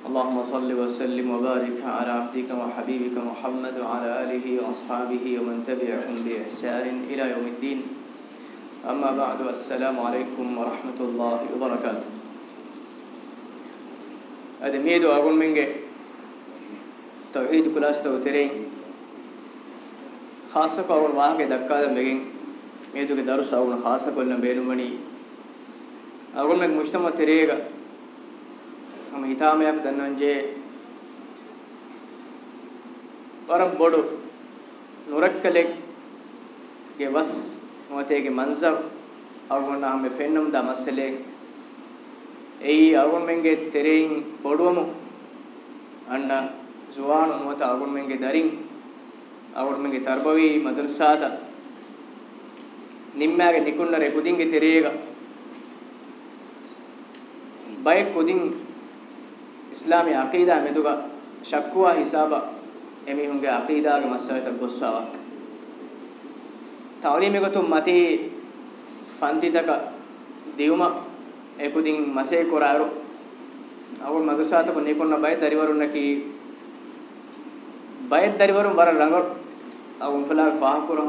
اللهم صل وسلم وبارك على عبدك وحبيبك محمد وعلى آله وأصحابه ومن تبعهم بإحسان إلى يوم الدين. أما بعد السلام عليكم ورحمة الله وبركاته. ميدو أقول منك توحيد كلاس توترين خاصة أول واحد دكان مجين ميدو كدرس أول خاصة كلنا بينمني أقول منك مجتمع تريغا ನಮ್ಮ ಹಿತಾಮಯಕ್ಕೆ ದನ್ನಂಜೆ ವರಂ ಬೊಡು ನುರಕ್ಕಲೆಗೆ ವಸ್ නොතේගේ මන්සක් අවගොන්න හැම ෆෙන්නම් දමස්සලේ එයි අවගොන්මෙන්ගේ තෙරෙයින් බොඩුවමු. අන්න සුවාන මොත අවගොන්මෙන්ගේ දරින් අවගොන්මෙන්ගේ තරබවි මදර්සාත නිම්මාගේ නිකුන්න රෙකුදින්ගේ තෙරේග. බය කුදින් islami aqida meduga shakkuwa hisaba emihunge aqida ge masalata gossawak tawlimi gotum mati fantitaka diuma ekudin mase koraru awul madusata ko nikonna bay dariwarun ki bay dariwarun bar rangor awun fala fahakuru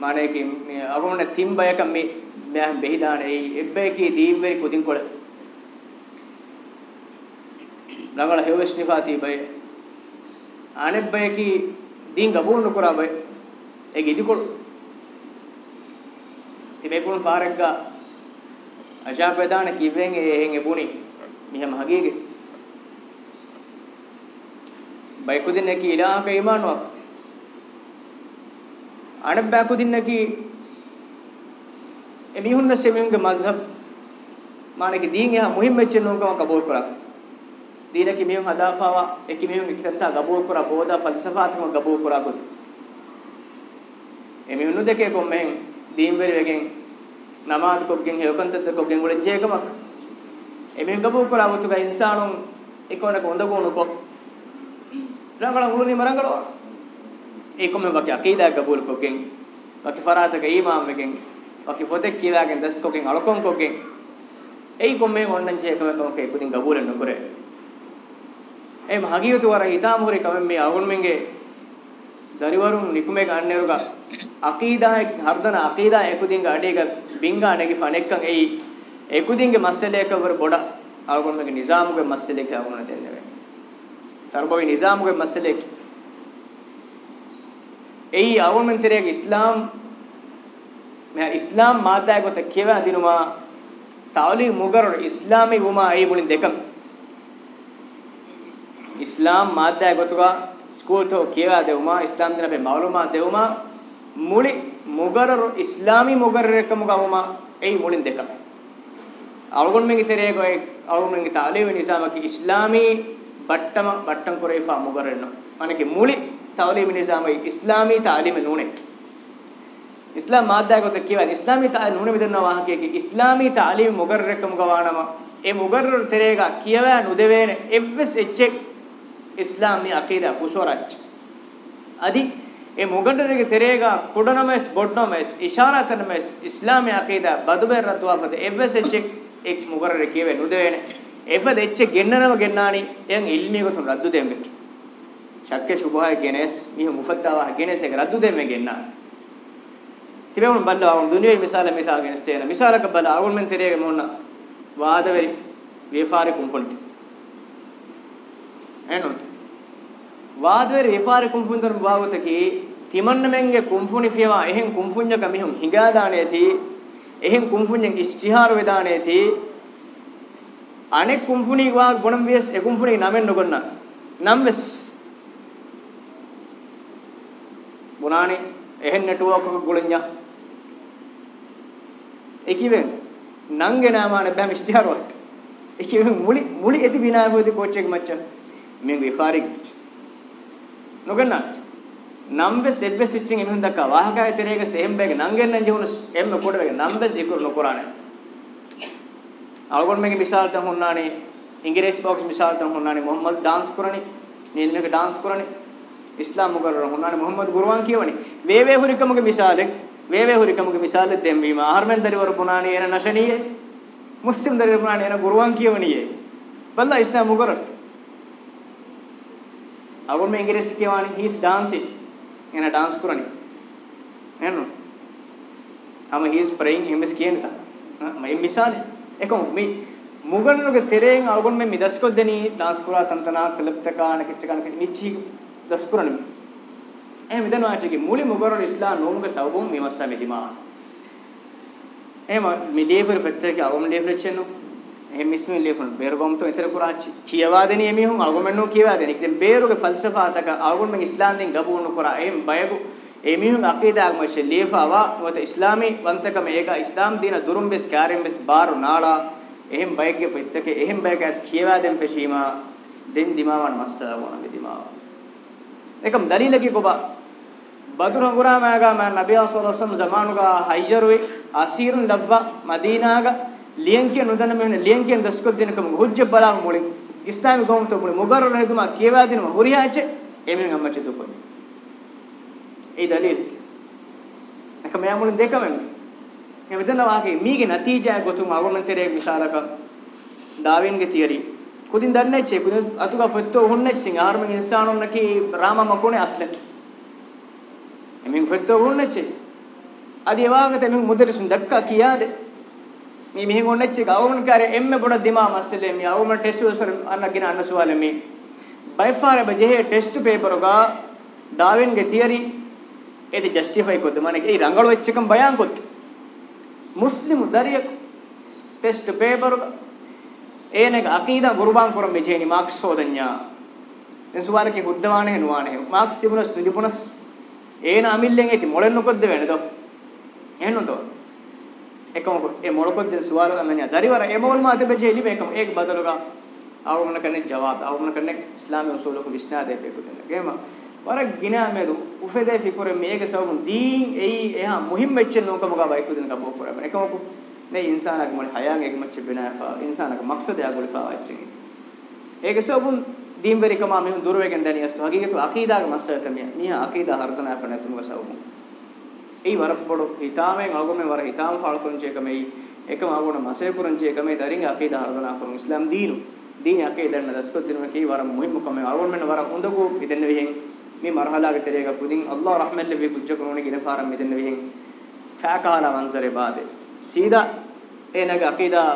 hama anabba dariwarun ki evves waraka mane ki awun timbayaka me මෙහන් බෙහිදාන. ඒ එබ්බේකී දීම්වරි කුදින් කොළ ළඟල හෙවස් නිෆාති බය. අනෙබ්බේකී දීන් ගබුන් නුකරා බය. ඒ ගිදිකොළ තිබේ කුන් ෆාරෙග්ගා අජාපදාන කිවෙන් ඒ එහෙන් එබුනි මිහම හගීගේ බය කුදින් නැකී ඉලාහක ඊමාන වක්ත අනෙබ්බා කුදින් නැකී emihunna semihunge mazhab mane ki deen eha muhim mecchen nunga kabul kurak deen ki mihun hadafawa eki mihun ikitanta kabul kura boda falsafaat ko kabul kura gut emihunnu deke ko men deen veri wegen namaz ko gen hekantad ko gen ulen jekamak emihun kabul kura gut ga insanun ekona ko ondagonu ko rangala uluni marangalo ekome baki aqida kabul ko gen baki farata ka imam wegen waki fotek kiwagen das koken alokon koken ei komme onnan je kame kame ke kudin gabulen nokore ei mahagiyutu wara hitamuri kame me agun menge dariwarun nikume ganneruga aqida hardana aqida ekudin ga adega binga negi fanekkan ei ekudinge masale ka war boda agun menge nizamuge masale ka agun denne ve sarbawi nizamuge masale ei agun men terege islam me islam maata gote kewa dinuma tawli mugar islami uma ei mulin dekam islam maata gotuga school to kewa deuma islam dina be maluma deuma muli mugar islami mugar rekamuga uma ei mulin dekam අවගොන් මෙගේ තෙරේ ගොයි අවගොන් මෙගේ තාලේ වෙන නිසා මකි ඉස්ලාමී බට්ටම බට්ටම් කරේෆා මුගරෙන්න. අනකේ මුලි තාලේ වෙන නිසා මයි ඉස්ලාමී තාලිම නුනේ ඉස්ලාම් මාද්දාගත කියවන ඉස්ලාමී තාලීම නුනේ මෙදන්නා වාහකයේ ඉස්ලාමී තාලීම මුගරරකම ගවානම. ඒ මුගරර තෙරේග කියවා නුදෙවේන එව්ස් එච්චෙක් ඉස්ලාමී අකීදා ෆුෂෝරච් අදි ඒ මුගරරගේ තෙරේග කුඩනමස් බොඩ්නමස් ඉෂාරාතනමස් ඉස්ලාමී අකීදා බදුබෙර රත්වාපද එව්ස් එච්චෙක් එක් මුගරර කියවේ නුදෙවේන. එවද එච්චෙක් ගෙන්නනම ගෙන්නානි. එයන් ඉල්මී ගතුන් රද්දු දෙම්බෙක් ශක්කේ සුභාය ගෙනස් මිහ මුෆද්දාවා ගෙනස් එක රද්දු දෙම්මේ ගෙන්නා. තිබෙමුන් බල්ල ආවුන් දුනියේ මිසාල මිතාගෙන ස්තේන මිසාලක බල ආවුන් මෙන් තෙරේගේ මොන්න? වාදවරි වේපාරි කුම්ෆොල්ටි එනොත් වාදවරි වේපාරි කුම්ෆුන්දර බාවතකි තිමන්න මෙන්ගේ කුම්ෆුනි ෆියවා එහෙන් කුම්ෆුඤ්ඤක මිහුම් හිඟා දාණේති එහෙන් කුම්ෆුඤ්ඤක ඉස්තිහාර වේදාණේති අනෙක් කුම්ෆුනි වාග් බොනම් වියස් ඒ කුම්ෆුනි නමෙන් නොගන්න. නම් වෙස්. කුණානි එහෙන් නෙට්වර්ක් එක ගුලින්ඥා ඒකිවෙන් නංගෙනාමාන බෑම ඉස්තිහාරවත් ඒකිවෙන් මුලි මුලි එති බිනාවෝදි කෝච් එක මච්චා මේක විපාරික් නොගන්න. නම්බෙ සෙබ්බෙ සිච්චින් එනුන් දක්වා වාහකය තිරේක සෙම්බෙක නංගෙන්න ජුණු එම්ම කොඩවක නම්බෙ සිකුරු නොකරානේ අලගොන් මේක මිසාල තම හොන්නානේ. ඉංග්‍රීසි බොක්ස් මිසාල තම හොන්නානේ. මොහම්මද් ඩාන්ස් කරණි නින්නක ඩාන්ස් කරණි ඉස්ලාම් මුගරර හුනානේ මුහම්මද් ගුරුවන් කියවනේ. වේවේ හුරිකමුගේ මිසාලෙක් වේවේ හුරිකමුගේ මිසාලෙ දෙම් වීම. ආහර්මෙන් දරිවර පුනානේ එන නශනීයේ මුස්ලිම් දරිවර පුනානේ එන ගුරුවන් කියවනියේ බල්ලා ඉස්ලාම් මුගරරත් අවුල් මේ ඉංග්‍රීසි කියවනේ he is dancing. එන dance කරන්නේ. එන්නු අම he is praying him is කියන තා මේ මිසාලෙ. එකම මේ මුගන්නගේ තෙරෙන් අවුල් මේ මිදස්කොල් දෙනී dance කරා තනතනා ක්ලබ් තකාන කිච්ච කන මිච්චි. දස්කුරණමි එහෙම දනවාචගේ මුලි මොගරල් ඉස්ලාම් නෝමුගේ සවබුම් විමස්සා මෙදිමා. එහෙම මිඩේපර පෙත්තක අවම ඩෙෆිනිෂන් එහෙම මිස්මි ලේෆන් බේරගම් තෝ ඉතර කුරාචි කියවා දෙනී එමිහුන් අගොමෙන්නෝ කියවා දෙනී ඉතින් බේරුගේ ෆල්සෆාතක අගොමෙන් ඉස්ලාම් දෙන් ගබුණු කුරා එහෙම බයගු එමිහුන් අකීදාගම ෂේ ලේෆාවා වත ඉස්ලාමී වන්තකම ඒක ඉස්ලාම් දින දුරුම් බෙස් කාරම් බෙස් බාරු නාලා එහෙම බයගේ පෙත්තක එහෙම බයගස් කියවා දෙන් පෙෂීමා දෙන් දිමාවන් මස්සා වොන මෙදිමා එකම් දලීලකි කොබා බදුර හුරාමාගා මා නබිය සල්ලල්ලාහු අලයිහි වසල්ලම් හයිජරුයි අසීරුන් ලබ්වා මදීනාගා ලියන්කිය නොදන්න මෙහෙන ලියන්කිය දස්කොත් දිනකම හුජ්ජ බලාව මුලින් ඉස්ලාමි ගොමුත මුලින් මුගරර හෙදුමා කියවා දිනම හුරියාච එමෙන් අම්මච දුකොත් ඒ දලීල එක මෙයා මුලින් දෙකමන්නේ එමෙතන වාගේ මීගේ නතිජා ගොතුම අවමන්තරේ මිසාලක ඩාවින්ගේ තියරි කුදින් දන්නේ චේ කුදින් අතුගා ෆෙත්තෝ හොන්නෙච්චින් ආර්මෙන් ඉන්සානොන් නකි රාම මකුනේ අස්ලක එමින් ෆෙත්තෝ හොන්නෙච්චි අදි එවාගත එමින් මුදරිසුන් දක්කා කියාද මේ මිහින් හොන්නෙච්චි ගවමන් කාරේ එම්මෙ පොඩ දිමා මස්සලේ මේ අවමන් ටෙස්ට් උසර අන්නගෙන අන්න සුවාලේ මේ බයිෆාර බජේ ටෙස්ට් පේපර් ගා ඩාවින්ගේ තියරි ඒද ජස්ටිෆයි කොද්ද මනේ ඒ රංගල වෙච්චකම් බයන් කොත් Muslim ದರಿಯಕ್ test paper ඒනෙක අකීදා ගුරුබාන් කුරම් මෙජේනි Marx හොදඤ්ඤා. එන්සුවාරකේ හුද්දවාණ හෙනුවාණ හෙ Marx තිබුණස් නිපුණස් ඒන අමිල්ලෙන් ඇති මොලෙන් නොකොද්ද වෙනද? එහෙනතෝ එකම ඒ මොලකොද්ද සුවාරල අන්නනිය දරිවර ඒ මොල් මාත බෙජේලි මේකම ඒක බදලුගා ආවුණ කන්නේ ජවාබ් ආවුණ කන්නේ ඉස්ලාමයේ උසූලක විස්නා දෙපේ කුදෙන ගේම වර ගිනා මෙදු උෆෙදේ ෆිකුර මේක සවුන් දීන් එයි එහා මුහිම් වෙච්ච නෝකමගා බයිකුදෙන කබෝ කරම එකම කරා එකමකු නේ ඉන්සානක මොල් හයාන් එක මච්ච බිනාෆා ඉන්සානක මක්සද යාගොලි ෆා වච්චේ. ඒක සවුන් දීන් වෙරිකම මෙහුන් දුරවෙගෙන් දැනියස් තෝ හගීගතු අකීදාගේ මස්සත මිය. මිය අකීදා හර්තනා කරන තුමුග සවුන් ඒ වර පොඩු හිතාමෙන් අගොමෙන් වර හිතාම ෆාල් කුංචේ කමයි එකම අගොන මසේ කුංචේ කමයි දරින් අකීදා හර්තනා කරන ඉස්ලාම් දීනු. දීන අකීදන්න දස්කොත් දිනම කී වර මුහිම් කම අගොන් මෙන්න වර හොඳකෝ ඉදෙන්න වෙහෙන් මේ මරහලාගේ terega kudin Allah rahmalle ve kujja konone gine faram medenne vehin faakala manzare baade එනගේ අකීදා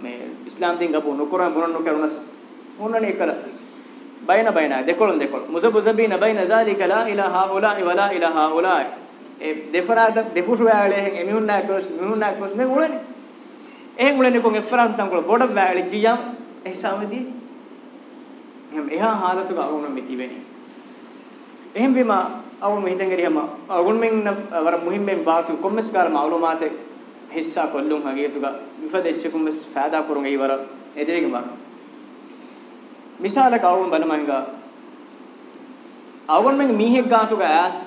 මේ ඉස්ලාම් දින් ගබු නොකරන බොන නොකරනස් උන්නනේ කල බයින බයින දෙකොලන් දෙකොල මුසබුසබින බයින ذالක ලා ඉලාහා හුලායි වලා ඉලාහා හුලායි ඒ දෙෆරාද දෙෆුෂු වැලේ එමිහුන් නැකස් මිහුන් නැකස් නේ උලනේ. එහෙන් උලනේ කොන් එෆරාන් තන් කොල බොඩ වැලේ ජියම් ඒ සමදී. එහෙන් එහා حالතුක අරුණ මෙති වෙන්නේ එහෙන් බිම අවුන් මෙහිතන් ගරියම අගුන් මෙන් වර මුහිම්මෙන් බාතු කොම්මස් කාර මාලුමාතේ හිස්සා කොල්ලුම් හගේතුග විෆදෙච්ච කොම්මස් ෆාදා කරුන් ඒ වර එදෙවිගම මිසාලක අවුම් බලමංග අවුන් මෙන් මීහෙක් ගාතුග ඇස්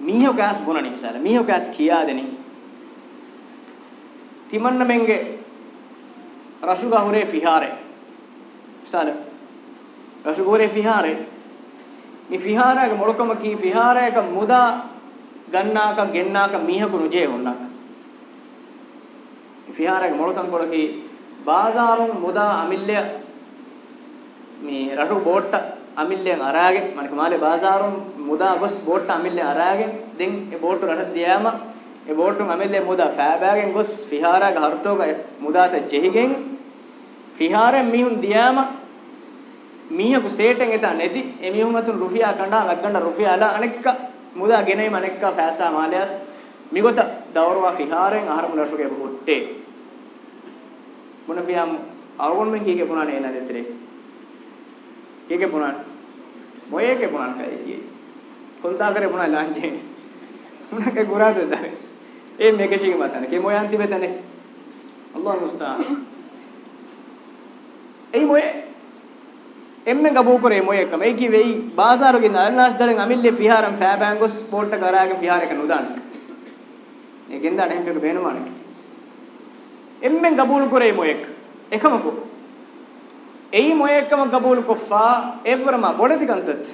මීහෝ කෑස් බොනනි මිසාල. මීහෝ කෑස් කියා දෙනි තිමන්න මෙන්ගේ රසුගා හොරේ ෆිහාරේ මිසාල රසුගා හොරේ ෆිහාරේ mi fiharage molokama ki fiharage muda gannaka gennaka mihaku nuje honnak fiharage molotan kolaki bazarun muda amille mi rahu botta amillen arage manක මාලේ bazarun muda gos botta amillen arage den e bottu rahat diyama e bottu amille muda faabagen gos fiharage hartoga mudata jehigen fiharen mihun diyama මීහකු සේටෙන් එත නැති එමිහුමතුන් rupiah කණ්ඩා වග්ගණ්ඩ rupiah අල අනෙක්ක මුදා ගෙනේ මනෙක්ක ෆෑසා මාලයස් මිගොත දවරවා ෆිහාරෙන් ආහාර මුලසුගේ බුට්ටේ මොන ෆියම් අවගොන් මෙන් කීකේ පුණා නේ නැදෙතරේ කීකේ පුණා මොයේකේ පුණා කයි කී කොන්තා කරේ පුණා ලාංජේ. මොනකේ ගුරාද දරේ? ඒ මේකේ ශික මතන කේ මොයන්ති වෙතනේ අල්ලාහ් මුස්තාන් ei moye emme gabu kore moye ekam ei ki vei bazaru ge narnas dalen amille fiharam fabangos porta garage fihare kan udan e genda ne hembe benu manak emme gabul kore moye ek ekam ko ei moye ekam gabul ko fa evrama bodati kantat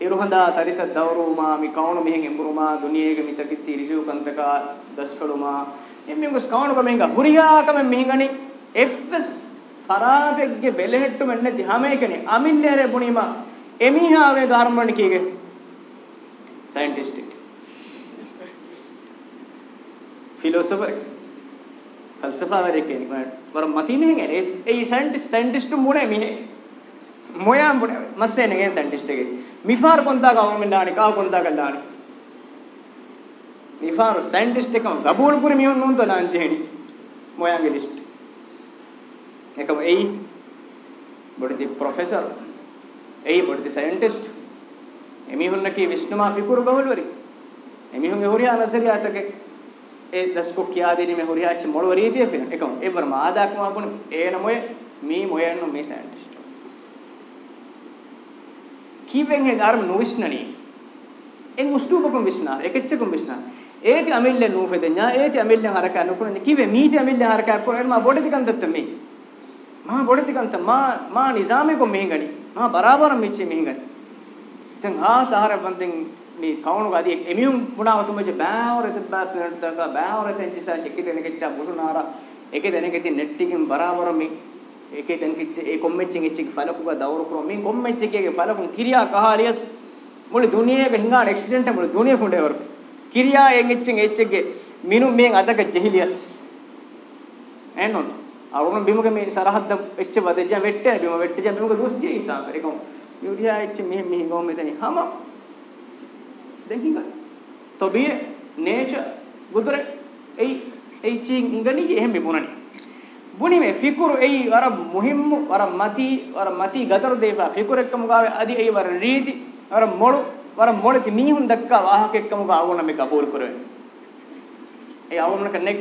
iruhanda tarita dawruma mi kaunu mihen emburuma duniyege mitakitti risu kantaka daskaluma emme gos kaunu ko mehenga huriya kam mehengani එෆ්ස් ෆරාදෙක්ගේ බෙලෙහෙට්ටු මෙන්න දිහමේකනේ අමින්නේරේ බුණීමා එමිහාවේ ධර්මණ කීගේ? Scientistic philosopher ෆල්සෆාවරේ කියන්නේ වර මතිනෙන් ඒ ඒ scientist scientist මුනේ? මිහෙ මොයම් බුනේ මස්සේ නේ scientist එකේ. මිෆාර් කොන්තා ගවමෙන්ඩානි කාව කොන්තා කල්ලානි මිෆාර් scientist එකම ගබූල් පුරි මිහුන් නුන්තෝ නාන්තේනි මොයන්ගේ list ekam ei bodhi professor. ei bodhi scientist. emi hunna ki vishnuma fikuru bahulwari emi hunge horiya nasariya take e dasko kiya deni me horiya ach molwari tie fin ekam e bar maada kuma pun e na moye mi moyenno me scientist kiven he dharm nuvisnani en ustubakum visna ekechchakum visna ඒති අමිල්ලෙන් නූෆෙදෙන්නා ඒති අමිල්ලෙන් හරකා නුකුනේ කිවේ මීති අමිල්ලෙන් හරකා කොහෙන් මා බොඩති කන්දත්ත මේ. මා බොඩතිකන්ත මා මා නිසාමේ කො මෙහිගනි මා බරාබර මිච්චි මෙහිගනි දැන් ආ සහර බන්දෙන් මේ කවුණු ගදී එමියුම් පුණාවතුම ජ බෑවර එත බෑ ප්ලැනට් තක බෑවර එතෙන් චිසා චෙක්කි දෙන කෙච්චා බුසුනාර එකේ දෙන කෙති නෙට් එකකින් බරාබර මේ එකේ දෙන කෙච්ච ඒ කොම්මෙච්චින් එච්චි ෆලකුග දවර කරෝ මේ කොම්මෙච්චිගේ ෆලකුන් කිරියා කහාරියස් මුළු දුනියේක හිඟාන ඇක්සිඩන්ට් මුළු දුනිය ෆුන්ඩේවර කිරියා එන් එච්චින් එච්චගේ මිනු මෙන් අතක ජෙහිලියස්. එන්නොත් අරුණ බිමුක මේ සරහද්ද එච්ච වදෙජ වෙට්ටේ බිම වෙට්ටේ බිමුක දුස් ජී ඉසාම එකම යුරියා එච්ච මෙහෙ මෙහෙ ගොම මෙතන හම දැන් හිඟ තොබිය නේචර් ගුදුර එයි එයි චින් ඉංගනි එහෙම බිමුණනි බුනි මේ ෆිකුරු එයි වර මුහිම්මු වර මති වර මති ගතර දේපා. ෆිකුර එක්කම ගාවේ අදි එයි වර රීති වර මොළු වර මොළති මීහුන් දක්කා වාහක එක්කම ගාවුන මේ කපූල් කරවෙන්නේ. ඒ අවුනක නෙක්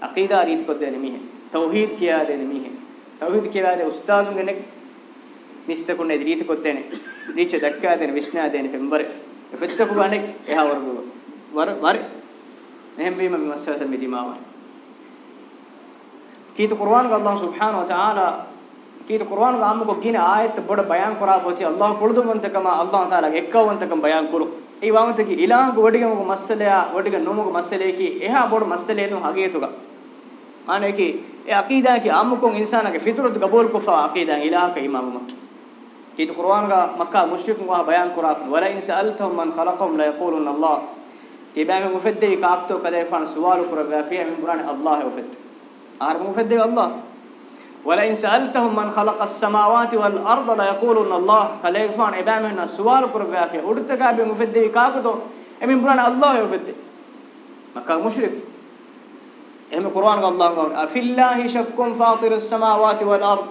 අකීදා රීති කොද්දේ මිහෙ තෞහීද් කියා දෙන මිහෙ තෞහීද් කියලා දෙ උස්තාසුන් කෙනෙක් මිස්තකුන් එදිරීත කොද්දේන රීච දක්කා දෙන විශ්නා දෙන පෙම්බර එෆෙත්තකු ගණෙක් එහා වර වර වර. එහෙම වීම මිවස්සත මිදිමාව කීත කුර්ආන් ගල්ලාහ් සුබ්හානහු වතාලා කීත කුර්ආන් ගාමුක ගින ආයත් බොඩ බයන් කරා ෆොති. අල්ලාහ් කුළුදුමන්තකම අල්ලාහ් තාලා එක්කවන්තකම බයන් කරු ඒ වාමතකි ඉලාහ ගොඩිගම මස්සලයා ගොඩිග නොමුක මස්සලේකි. එහා බොඩ මස්සලේනු හගේතුක ආනේකි e aqida ki amukon insana ke fitratu qabul kufa aqida ilaha ka imam makki kitu كيت قرآن غا مكة مشرك وها بيان قرآن ولا إن سألتهم من خلقهم لا يقولون الله إبام مفدي كعبتو كذا فان سؤال قرآن في من قرآن الله وفد أعرف مفدي الله. ولا إن سألتهم من خلق السماوات والأرض لا يقولون الله. كذا فان إبام من سؤال قرآن في أردتك بمفدي كعبتو من قرآن الله وفد مكة مشرك. هم قرآن الله قال أفي الله شكون فاطر السماوات والأرض.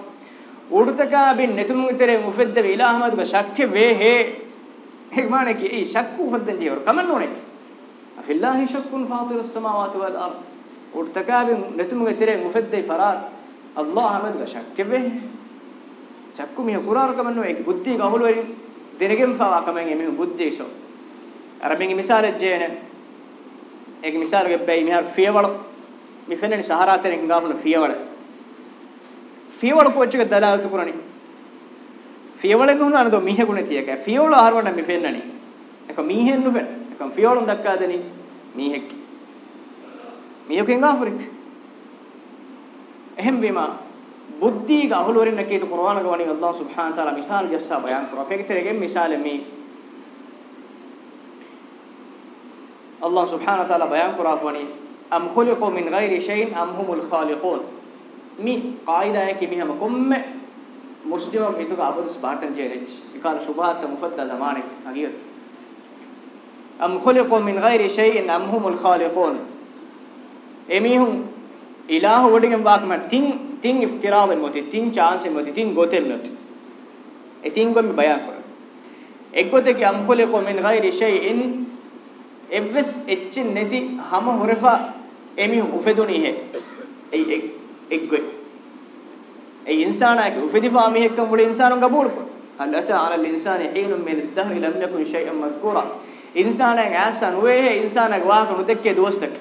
අර්ද් උඩතකා බින් නෙතුම් ඉතරේ මුෆද්ද ඉලා අහමද් ග ශක්ක වේ හේ ඒක මානේ කි ඒ ශක්කු ෆද්දන් ජීවර කමන්න ඕනේ. අෆිල්ලාහි ශක්කුම් ෆාතිරස් සමාවාති වල් අර්ද් උඩතකා බින් නෙතුම් ඉතරේ මුෆද්ද ෆරාත් අල්ලාහ් අහමද් ග ශක්ක වේ ශක්කු මිහ කුරාර කමන්න ඕනේ. බුද්ධි ගහුල වලින් දෙනගෙන් ෆවා කමෙන් එමෙ බුද්ධේෂෝ අරබින් මිසාලෙ ජේන. ඒක මිසාලෙ බැයි pochche dalalatu kurani fiyawala nuhna anado mihe gune tiyaka fiyawala harwana mifennani eka mihen nu fen eka fiyawala dakka deni mihek mihek hingafurik ehem bima බුද්ධි ගහලවරින් නැකේත කුර්ආන ගවණි අල්ලාහ් සුබ්හාන තාලා මිසාල් ජස්සා බයන් කරා. ෆෙකතරගේ මිසාල මේ අල්ලාහ් සුබ්හාන තාලා බයන් කරා වණි am khuliqu min ghairi shay'in am humul khaliqun mi qaida hai ki mi hama komme muslim hitu ka abudus batan jerech ikal shubahat mufadda zamanik agir am khuliqu min ghairi shay'in am humul khaliqun emihun ilahu wodigen bakma tin tin iftirad moti tin chance moti tin gotel moti e tin gom bayan kor ekkote ki am khuliqu min ghairi shay'in evves etchin neti hama horefa emi ufeduni he ei එක්ගොයි ඒ ඉන්සානාගේ උෆිදිෆා මිහෙක්කම් වල ඉන්සානුන් ගබූල් කො හල් අතා අලල් ඉන්සානි හීනුම් මින දහරි ලම් යකුන් shine මස්කුරා ඉන්සානන් ඇසන් වේ ඉන්සානක් වාහක නුදෙක්කේ දොස්තක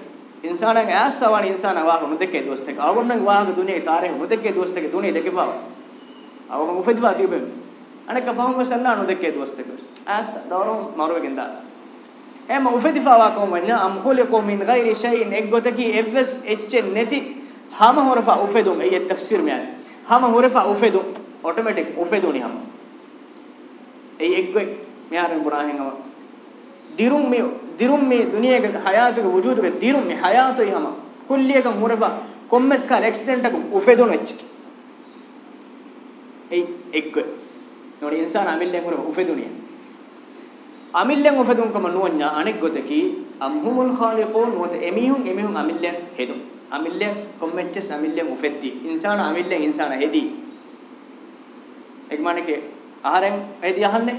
ඉන්සානන් ඇසවන් ඉන්සාන වාහක නුදෙක්කේ දොස්තක අවගොන්නන් වාහක දුනේ තාරේ නුදෙක්කේ දොස්තක දුනේ දෙකපාව අවගොන් උෆිදිෆා තිබෙම අනක ෆහුම් සන්නා නුදෙක්කේ දොස්තක ඇස දවරම් මරුවගෙන් දා එම උෆිදිෆා වාකෝ මන්න අම් ඛුලිකෝ මින් ගයිරි ෂයින් එක්ගොතකි එවස් එච්චෙ නැති hama horfa ufedun ay tafsir me ay hama horfa ufedun automatic ufeduni hama ay egge me haran burahen ama dirum me dirum me duniyage hayatuge wujuduge dirum me hayatu hama kulliyega horfa kommes kal accident ak ufedun ech ay egge nodi insan amillen horfa ufeduni amillen ufedun kama nuwanya anek goteki amhumul khaliqun wat emihun emihun amillen hedun amillen kommettes amillen ufetti insana amillen insana hedi ekmaneke aharen hedi ahanne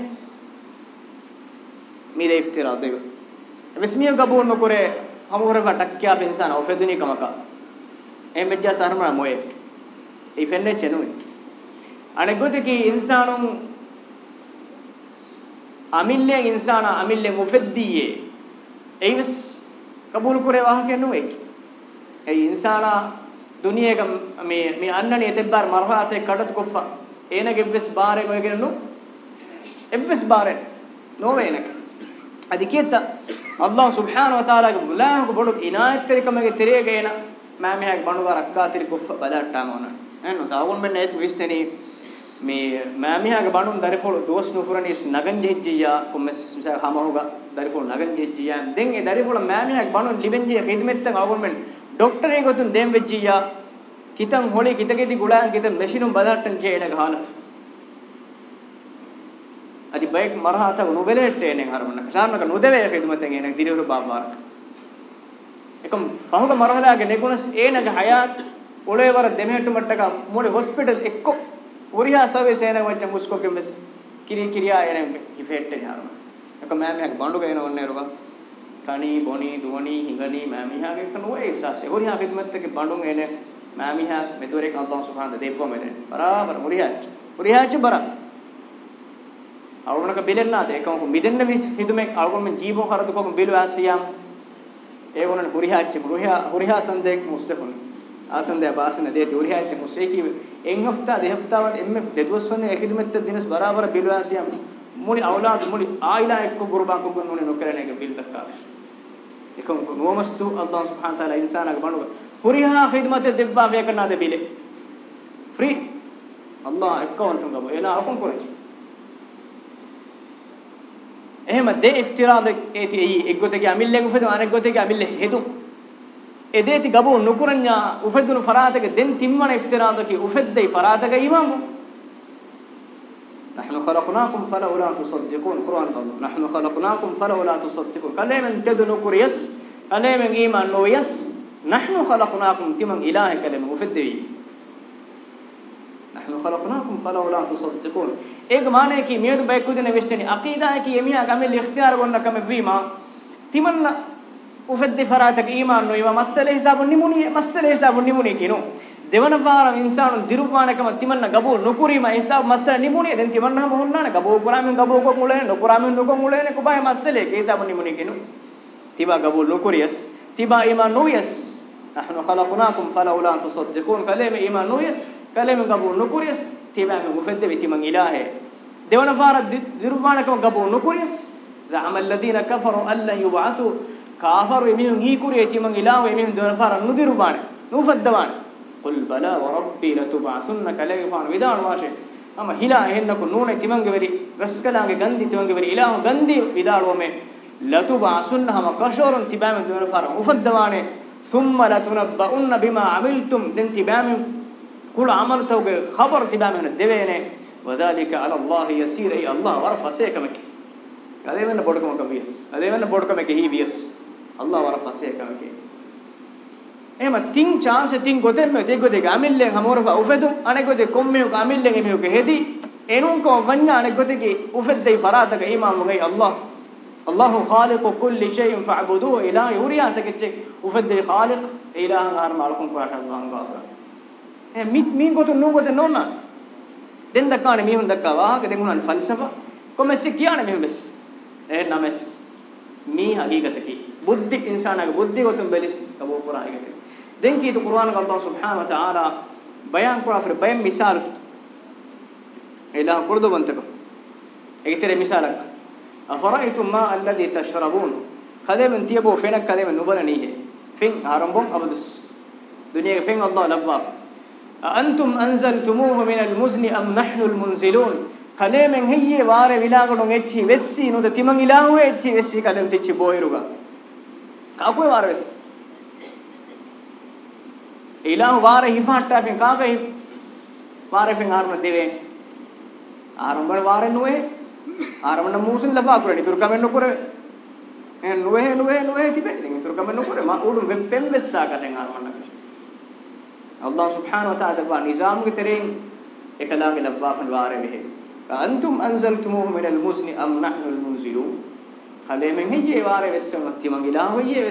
mi de iftira de besmiya gabur no kore hamure va takya insana ufeduni kamaka em bejja sarmana moye ei fenne chenu anegote ki insanun amillen insana amillen ufeddiye eives kabul kore wahake nu ek ei insana duniyega me me annani etebbar marhaate kadat koffa enage evves bare goygennu evves bare novenek adiketa allah subhanahu wa taala ge mulahu bodu inayat terikamage teregena mamiyak banuga rakka teri koffa badattangona enno tagun menne et visteni me mamiyak banun darifol dos nufuranis nagan jejjiya kummes hamahuga darifol nagan jejjiya den e darifol mamiyak banun libenje khidmetten ඩොක්ටරේ ගොතුන් දෙම් වෙච්චියා කිතන් හොලේ කිතකෙදි ගුලාන් කිතන් මැෂිනුම් බදාට්ටන් ජේන ගහන අදි bike මරහත නුබෙලෙට් එනේ හරමන. කසාරනක නුදවේ ඛිදමතෙන් එන දිරිවරු බාබාරක. එකම් පහුග මරහලාගේ නෙගුණස් ඒනග හයාත් ඔලේ වර දෙමෙට්ටු මට්ටක මොලේ hospital එක්ක උරියා service එනග මච්චන් උස්කෝ කෙම්ස් කිරි කිරියා එනේ ඉෆෙට් එනේ හරමන. එක මෑමයක් බඬු ගේන ඔන්නේ රවා kani boni duwani hingani mamiha ge kanu e sase hori ha khidmat ke bandung ene mamiha medore ka Allah subhanahu wa ta'ala mede barabar murihat murihat bara awunaka bilenna de ekam ko midenna vis hidume awun men jeebo haradu ko bilu asiyam e wonan hurihat muriha huriha sande musefun asande basana de hurihat museki en hafta de hafta wad emme dedus wanne khidmat dinas barabar bilu asiyam muli aulad muli aila ekko burba ko gonne nokerene ge bil takkavish ekon nuwamastu allah subhanahu wa taala insana ga banuga huriha khidmat devva ve kana de bile free. allah ekkon tunga bo ena akon korachi එහෙම දෙ ඉෆ්තිරාද ඒති එයි එක්ගොතේ අමිල්ලෙන් උෆෙදු අනෙක් ගොතේ අමිල්ලෙ හෙදු එදේති ගබු නුකුරඤ්ඤා උෆෙදුන ෆරාතක දෙන් තිම්මන ඉෆ්තිරාද කි උෆෙද්දේ ෆරාතක ඉමාමු. نحن خلقناكم فلولا تصدقون. قرآن الله. نحن خلقناكم فلولا تصدقون. قال لي من تدنو كريس؟ قال لي من إيمان نويس؟ نحن خلقناكم تمن إله كلمة. وفدي نحن خلقناكم فلولا تصدقون. ایک معنی كي میود بیکود نوشتنی عقیدہ ہے کہ یمیا کمل اختیار ورنہ کم ویما تمن وفد فراتك إيمان نو مسألة حساب نموني مسألة حساب نموني كينو. දෙවන පාර ඉන්සානු දිරුපානකම තිමන්න ගබෝ නුකුරීම හිසාබ මස්සල නිමුනේ දැන් තිමන්නම හොන්නාන ගබෝ කුරාමින් ගබෝ කොක් මුලේ නුකුරාමින් නුකොක් මුලේ කුබයි මස්සලේ කේසාබ නිමුනේ කිනු තිබා ගබෝ නුකුරියස් තිබා ඊමාන් නුයස් نحن خلقناكم فلولا تصدقون كلمه ඊමාන් නුයස් كلمه ගබෝ නුකුරියස් තිබා මෙ මුෆද්ද විතිමන් ඉලාහේ දෙවන පාර දිරුපානකම ගබෝ නුකුරියස් زعم الذين كفروا أن لن يبعثوا كافروا يمين هي كوري يتيمن إله ويمين دون فار نديربان نوفدبان قل بلا وربي لتبعثن كلي فان ودان واشه اما هلا هنك نون تيمنگ وري رسكلانگ گندي تيمنگ وري الاه گندي ودالو مي لتبعثن هم كشورن تبام دون فرم وفدوانه ثم لتنبؤن بما عملتم دن تبام كل عمل توگ خبر تبام دوينه وذلك على الله يسير اي الله ورفسيكمك ಅದೇ ವೆನ್ನ ಬೊಡಕಮಕ ಬಿಎಸ್ ಅದೇ ವೆನ್ನ ಬೊಡಕಮಕ ಹಿ ಬಿಎಸ್ ಅಲ್ಲಾಹ್ ವರ ಫಸೇ ಕಮಕೆ එහෙම තින් chance තින් ගොතෙන් මෙ තේ ගොතේ ගාමිල්ලෙන් හමෝරෆ උෆෙදු අනෙගොතේ කොම්මියු ගාමිල්ලෙන් එමියු හෙදි එනුන් කො වඤ්ඤා අනෙගොතේ කි උෆෙද්දේ ෆරාතක ඊමාම් මුගේ අල්ලාහ් الله خالق كل شيء فاعبدوه اله يوريا تكچ උෆෙද්දේ خالق ඉලාහන් ආර මාලකුම් කොහට අල්ලාහන් ගාෆර mi mi gotu nu gotu nonna den dakane mi hun dakka wa ga den hun falsafa කොමෙස් කියane mi bes eh names mi haqiqataki buddhi insana ga buddhi gotum belis دين كي القرآن قال الله سبحانه وتعالى بيان كرا فر بيان مثال. إله كردو بنتك أكتر إيه مثالك؟ أفرأيتم ما الذي تشربون؟ خذ من تيبو فينك خذ من نبلا نيه فين؟ هرمبون أبدس. دنيا فين؟ الله لبوا أنتم أنزلتموه من المزن أم نحن المنزلون؟ خلي من هي وار بلاغ نعيشي وسي نود تيمان إلهه نعيشي وسي من تيجي بويروغا كأقوى وار وسي hifatta fin kaga ware fin arna deve ආරම්භන වාරෙන් නුවේ. ආරම්භන මූසුන් ලබා කරේ නිතර කමෙන් නොකර. එන් නුවේ නුවේ නුවේ තිබෙන්නේ ඉතින් නිතර කමෙන් නොකර මා උඩුම් වෙම් ෆෙම් වෙස්සා කටෙන් ආරම්භන අල්ලාහ් සුබ්හානහු වතාලා දවා නිසාම් ගේ තරෙන් එකලාගේ ලබා ෆන් වාරෙ වෙහෙ අන්තුම් අන්සල්තුමුහු මිනල් මුස්නි අම් නහ්නුල් මුන්සිලුන්. කලෙමෙන් හියේ වාරෙ වෙස්සම තිමන් ඉලා හොයේ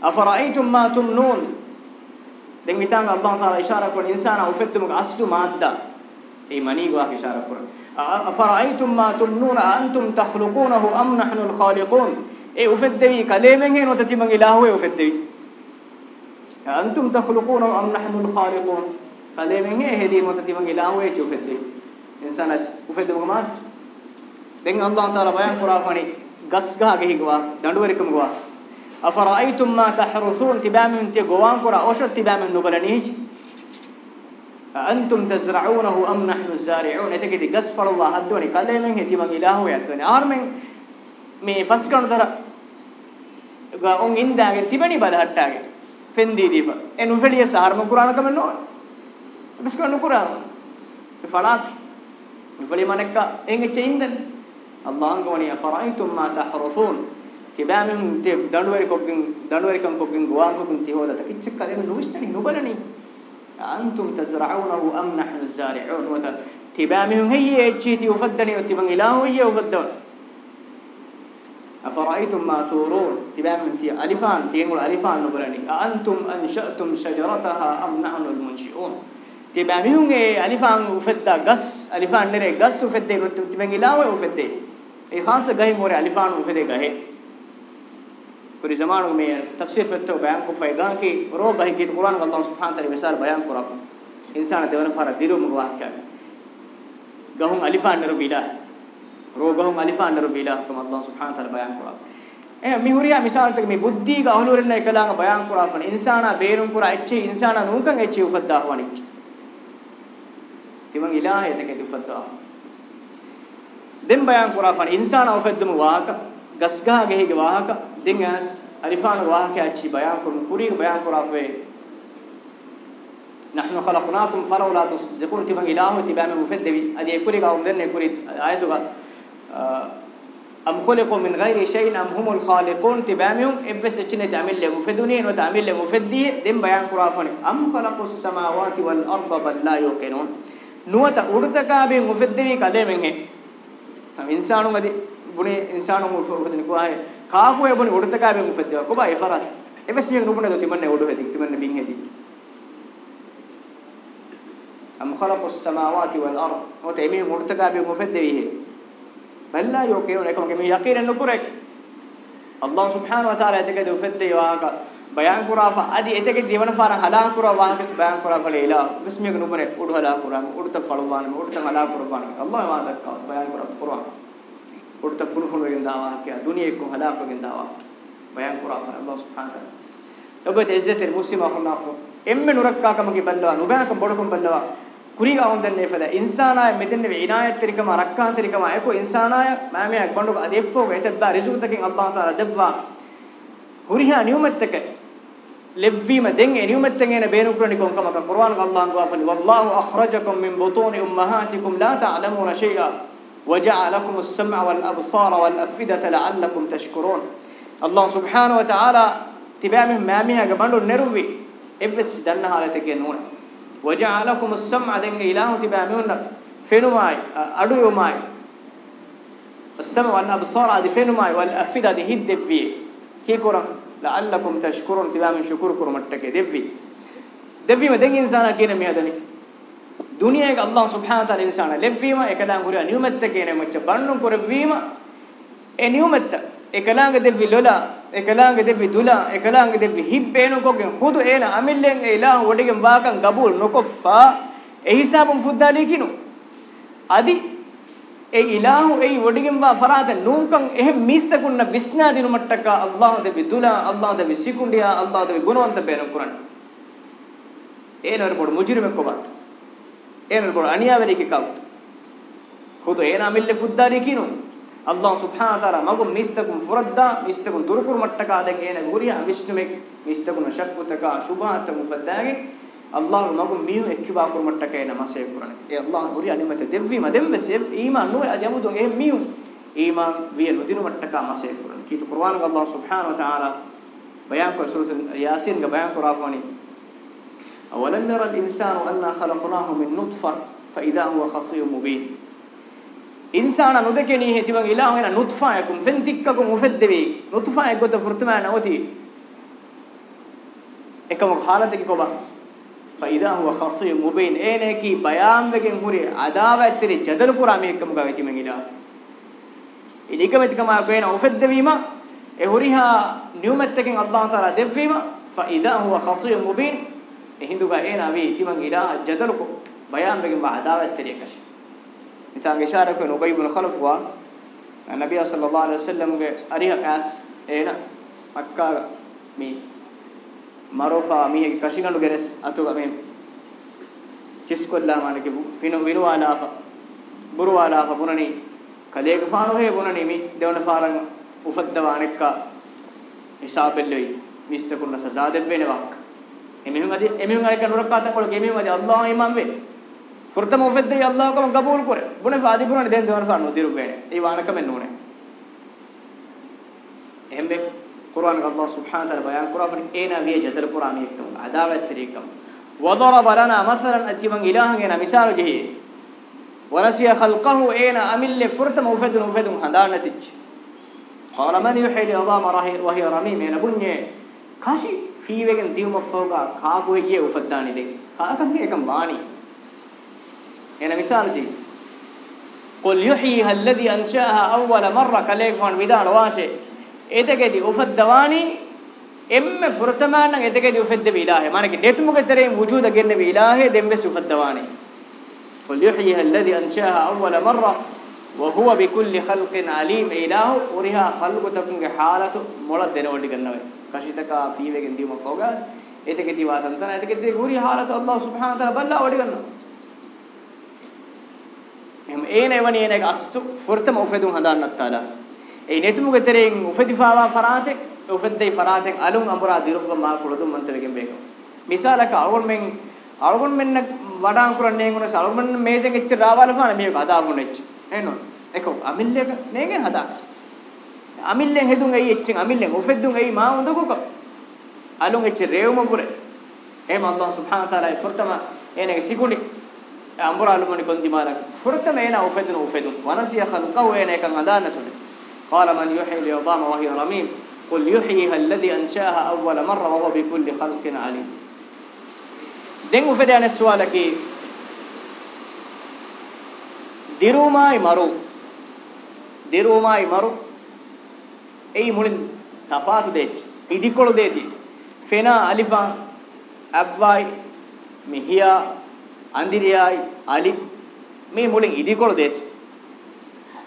වෙස් අෆරයිතුම් මා තුම්නූන් දැන් මිතාංග අල්ලාහ් තාලා ඉෂාරා කරන ඉන්සානා උෆෙද්දුමුගේ අස්ලු මාද්දා. ඒ මනී ගවා ඉෂාරා කරන. අෆරයිතුම් මා තුම්නූන අන්තුම් තඛලුකූනහු අම් නහ්නුල් ඛාලිකූන්? ඒ උෆෙද්දවි කලෙමෙන් හේ නොත තිමන් ඉලා හොයේ උෆෙද්දවි. අන්තුම් තඛලුකූනහු අම් නහ්නුල් ඛාලිකූන්? කලෙමෙන් හේ හෙදී නොත තිමන් ඉලා හොයේ චුෆෙද්දවි ඉන්සානා උෆෙද්දුමුගේ මාත්. දැන් අල්ලාහ් තාලා බයන් කරා කණි ගස් ගහ ගෙහිගවා දඬුවරිකම ගවා අෆරයිතුම් මා තහරුසූන් තිබාමින් තිය ගෝවාන් කරා ඔෂොත් තිබාමින් නුබලනීච් අන්තුම් තස්රඋනහු අම් නහ්නු ઝාරිඋන් එතකෙදි ගස් ෆලවා හද්දවනි කලෙමෙන් හෙති මං ඉලාහු යත්වනි ආර්මෙන් මේ ෆස් කණතර ගා උන් ඉන්දාගෙන තිබෙනි බලහට්ටාගේ ෆෙන්දී දීප එනු ෆෙලිය සාර්ම කුරාන කම නෝ බස් කනු කුරාන ෆලාක් ෆලි මනක්ක එංගෙ චෙින්දන් අල්ලාහ් ගෝණි අෆරයිතුම් මා තහරුසූන් تبان منهم تدندواري كوبين دندواري كم كوبين غوان كوبين تهودا تكيدش كلامه نوشتني نبلاني أنتم تزرعونه أم نحن الزارعون وتا تبان منهم هي أجيتي وفدني وتبان إله هي وفدون أفرأيتم ما تورون تبان منهم تي ألفان تيقول ألفان نبلاني أنتم أنشأتم شجرتها أم نحن المنشئون تبان منهم هي ألفان وفدة قص ألفان نري قص وفدة وتبان إله وفدة إيه خاصة غاي موري ألفان وفدة غاي tafsir fetto bayan ko faydan ki ro bahi ki qur'an ka allah subhanahu wa ta'ala misal bayan kora insan devana fara diru mu wakka gahum alifan ner bila. Ro gahum alifan ner bila ko allah subhanahu wa ta'ala bayan kora e eh, mihuriya misal tak me buddhi ga ahluren ekala bayan kora fan insana berum kura echi insana nukan echi ufadda wani timan ilahe take ufadda den bayan kora fan insana ufaddu wahaka gasgaha gehige wahaka dengas arifan wahaka achi bayan kurun kuri bayan kurafe نحن خلقناكم فلولا تصدقون تبان إله تبان مفدوي أدي كوري قوم ذن كوري آية أم خلقوا من غير شيء أم هم الخالقون تبانهم إبس إتشن تعمل له مفدونين وتعمل له مفدية دم بيان كرافون أم خلقوا السماوات والأرض بل لا يوقنون نوتا أردتك أبي مفدوي كلامه هم إنسانون قدي he insanu gadi buni insanu mu fudni ko ay kaaku e buni udutaka be mu fedwa ko ba ifarat ebes mi nubune do timanne odu hedi timanne bin hedi am khalaqus samawati wal ard o te mi udutaka be mu fedwi he balla yo ke one ko mi yaqin no kurek allah subhanahu wa ta'ala eteke do fedde wa ka bayan kura fa adi eteke divana fara hala kura wa ka bayan kura fa leila bismi nubune udu hala kura udu ta falwan udu ta hala kura allah wa dakka bayan kura qur'an උඩට full full වෙන දාවා කිය දුනියෙ කො හලාක වෙන දාවා. බයන් කුරාන අල්ලාහ් සුබ්හානහු තාලා. ඔබ දෙයිසතේ මුස්ලිම අහුනාෆු එම්මෙ නුරක්කා කමකි බල්ලවා නුබෑකම් බොඩකම් බල්ලවා කුරිගා හොන්දන්නේ ෆද ඉන්සානාය මෙතෙන් වේ ඉනායත් තරිකම රක්කාන් තරිකම අයකෝ ඉන්සානාය මෑමයක් බණ්ඩු අදෙෆ්ෆෝ වෙතබ්බා රිසුතකින් අල්ලාහ් තාලා දෙවවා. හුරිහා නියුමත්තක ලෙව්වීම දෙන් එනියුමත්තෙන් එන බේනු කරණි කොම් කමක කුර්ආන් අල්ලාහ් ගාෆනි වල්ලාහු අඛරජකම් وجعلكم السمع والأبصار والأفئدة لعلكم تشكرون. الله سبحانه وتعالى تبامهم ماميها قبلوا نروي إبس دنا على تجنون وجعلكم السمع دين إله تبعهم فينو ماي أدو ماي السمع والأبصار عاد فينماي والأفئدة هد في كي كرم لعلكم تشكرون تبامن شكركم متك دفي دفي ما دين إنسان كين ميها دني අල්ලාහ් සුබ්හානහු තාලා ඉන්සානා ලෙව්වීම එකලං ගුරිය නියමෙත්ත කියන මෙච්ච බන්නු කරවීම. ඒ නියමෙත්ත එකලංග දෙවි ලොලා එකලංග දෙවි දුලා එකලංග දෙවි හිබ්බේනු කොගෙන් හුදු එන අමිල්ලෙන් ඒ ඉලාහ වඩිගෙන් වාකන් ගබූල් නොකොෆා ඒ හිසාබම් ෆුද්දාලි කිනු. අදි ඒ ඉලාහු ඒ වඩිගෙන් වා ෆරාත නූකන් එහෙ මිස්තකුන්න විස්නා දිනු මට්ටක අල්ලාහ් දෙවි දුලා අල්ලාහ් දෙවි සිකුණ්ඩියා අල්ලාහ් දෙවි ගුණවන්ත බේන කුරන්. ඒනර පොඩ මුජිරිමෙක් කොබත් ඒනර පොඩ අනියාවරික කවුත් හුදු එන අමිල්ලෙ ෆුද්දාලි කිනු අල්ලාහ් සුබ්හානහු තාලා මගු මිස්තකුම් ෆුරද්දා මිස්තකුම් දුරුකුර මට්ටක ආදෙන් එන ගුරියා විස්නුමෙක් මිස්තකුම් ශක්කුතක සුභාත මුෆද්දාගේ අල්ලාහ් මගු මිහු එක්කිවා කුර මට්ටක එන මසේ කුරණ ඒ අල්ලාහ් ගුරියා නිමත දෙව්වීම දෙම්බසේ ඊමාන් නොය අදමුදුන් එහ මිහු ඊමාන් විය නුදිනු මට්ටක මසේ කුරණ කීතු කුර්ආන් අල්ලාහ් සුබ්හානහු තාලා බයන් කර සූරත් යාසීන් ගේ බයන් කරාපවනි أولم يرى الإنسان أنا خلقناه من نطفة فإذا هو خصيم مبين. إنسان ندك نيه تبع إله هنا نطفة يكون فين دككم مفيد بي نطفة يكو تفرتما نوتي එකම කාලතක කොබ ෆයිදා හුව ඛසී මුබින් ඒනේ කි බයාම් වලින් හුරේ අදාව ඇතරි ජදල් පුරා මේ එකම ගවිති මං ඉලා ඉනිකමෙත්කම වේන උෆද්ද වීම ඒ හුරිහා الله تعالى دب තාලා දෙවීම ෆයිදා හුව ඛසී මුබින් එහිඳුගා ඒනාවි තිමන් ඉලාහ ජදල් කො බයාම් වෙගෙන් අදාවැත්තරි එකශ ඉතින් ඉෂාරා කරන උබයි ඉබ්න ඛලෆ් වා නබිය සල්ලල්ලාහු අලයිහි වසල්ලම් ගේ අරිහ ඇස් එන මක්කා මේ මරෝෆා මීහේ කෂිගඬු ගෙරස් අතු මේ චිස්කොල්ලා මානකේ ෆිනු විනුවාලාප බුරුවාලාප පුනනි කලේක ෆානෝ හේ පුනනි මි දෙවන ෆාරන් උෆද්දවානෙක්ක හිසාබෙල්ලෙයි මිස්තකුන්න සසා දෙබ්බේනවක් එමිහුන් අදි එමිහුන් අය කනුරක්කාතන් කොල ගෙමිහුන් අදි අල්ලාහ් ඉමාම් වේ furtama ufedde allah kam qabul kore bune faadi burane den dewan fa no diru bene e wana kam nune ehme qur'an allah subhanahu wa ta'ala bayan qur'an ena wiye jadal qur'an ekam adawat tarikam wadaraba lana mathalan atiman ilahan ena misal jehi ونسي خلقه اين امل فرتم وفد وفد هدانتج قال من يحيي العظام وهي رميم انا بنيه كاشي في وگن ديوم فوقا كاغو هي وفداني دي كاكن එකම් වාණි එන මිසාලටි قل يحييها الذي انشاها اول مره කලේකෝන් විදාන වාෂේ එතකෙදි උෆද්දවානි එම්ම ෆුරතමාන එතකෙදි උෆද්ද විලාහේ මානකි නෙතුමුගේ තරෙන් වුජූද ගෙන්න විලාහේ දෙම්බෙ සුෆද්දවානි قل يحييها الذي انشاها اول مره وهو بكل خلق عليم اله ورها خلق تكون حالته මොළ දෙනවඩි ගන්නවේ ಕಶಿತಕ ಫೀವೆಗೆ ದಿಮ ಫೋಗಾಸ್ ಎತಕೆತಿ ವಾತಂತನ ಎತಕೆತಿ ಗೂರಿ ಹಾಲತ ಅಲ್ಲಾಹ್ ಸುಬ್ಹಾನ ತಾಲ ಬಲ್ಲ ಒಡಿಗನ್ನ M ಏನ ಎವನಿ ಏನ ಅಸ್ತು ಫುರ್ತಮ ಉಫೆದು ಹಂದಾನ ತಾಲ ಏ ನೆತುಮುಗೆ ತೆರೆಂ ಉಫೆದಿಫಾವಾ ಫರಾತೆ ಉಫೆದ್ದೆ ಫರಾತೆ ಅಲುಂ ಅಂಬುರಾ ದಿರುವ ಮಾ ಕುಳದು ಮಂತರಗೆ ಬೇಗ ಮಿಸಾಲಕ ಅವನ್ ಮೆಂ ಅವನ್ ಮೆನ್ನ වඩාන් කරන්නේ නේගොන සල්මන් මේසෙන් එච්ච රාවල් පාන මේක අදාමුනෙච්ච එනෝ එකෝ අමිල්ලක නේගෙන් හදා. amillen hedun ai echen amillen ufeddun ai ma undugo ko alun eche reuma pure em allah subhanahu wa taala furtama ene sikuli ambura alumani kondi mala furtama ena ufeddun ufeddun wanasiya khalqahu ene kan adana tule qala man yuhyi al-'idama wa hiya ramim qul yuhyiha alladhi anshaaha awwala marra wa huwa bi kulli khalqin 'alim den ufedane sualaki dirumai maru dirumai maru ei mulin tafatu dech idikolu deti fena alifa abwai mihiya අන්දිරියයි අලි මේ මුලින් ඉදිකොළ දෙත්.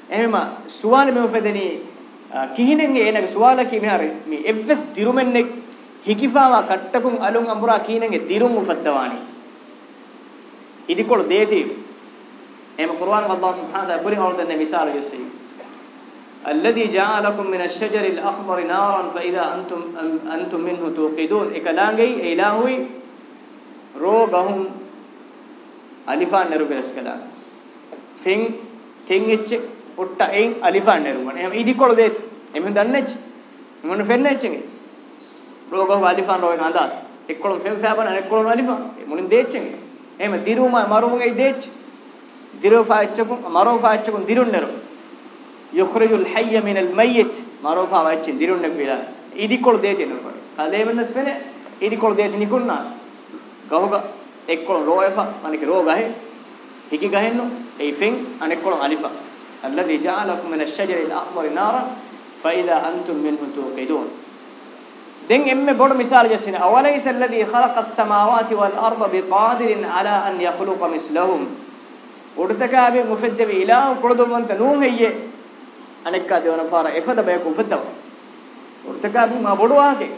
එහෙම සුවාල මෙ උපෙදෙනි කිහිනෙන්ගේ එනක සුවාල කි මෙහර මේ එව්වස් දිරුමෙන්නේ හිකිෆාවා කට්ටකුන් අලුන් අඹුරා කිහිනෙන්ගේ දිරුම් උෆද්දවානි ඉදිකොළ දෙති. එහෙම කුර්ආන් අල්ලාහ් සුබ්හානහු තාලා බුරින් අවුල් මිසාල යසී الذي جعلكم من الشجر الأخضر نارا فإذا أنتم أنتم منه توقدون إكلانجي إلهوي روغهم අලිෆාන් නරු බෙස් කළා ෆින් තින් එච්ච ඔට්ට එයින් අලිෆාන් නරු වනේ එහෙම ඉදි කොළ දෙත් එමෙන් දන්නේච්ච මොන ෆෙන්නේච්චගේ රෝගව අලිෆාන් රෝග නදාත් එක්කොළොම් ෆෙන් ෆෑබන එක්කොළොම් අලිෆාන් මුලින් දෙච්චගේ එහෙම දිරුම මරුමුගේ දෙච්ච දිරෝ ෆාච්චකුම් මරෝ ෆාච්චකුම් දිරුන් නරු යුඛරිජුල් හය්ය මිනල් මයිත් මරෝ ෆාච්ච දිරුන් නෙබිලා ඉදි කොළ දෙත් නරු කලේ වෙනස් වෙනේ ඉදි කොළ දෙත් නිකුන්නා gahuga ekkol roefa manike ro gahe hiki gahenno ei fen anekkol alifa alladhi ja'alakum min ash-shajari al-akhdari naran fa idha antum minhu tuqidun den emme bod misal jasina awalaysa alladhi khalaqa as-samawati wal arda biqadirin ala an yakhluqa mislahum udtakabe mufaddabi ilahu kodumanta අනෙක්කා දෙවන පාර එෆද බයක උෆදව උර්තකා බි මා බොඩු වාගේ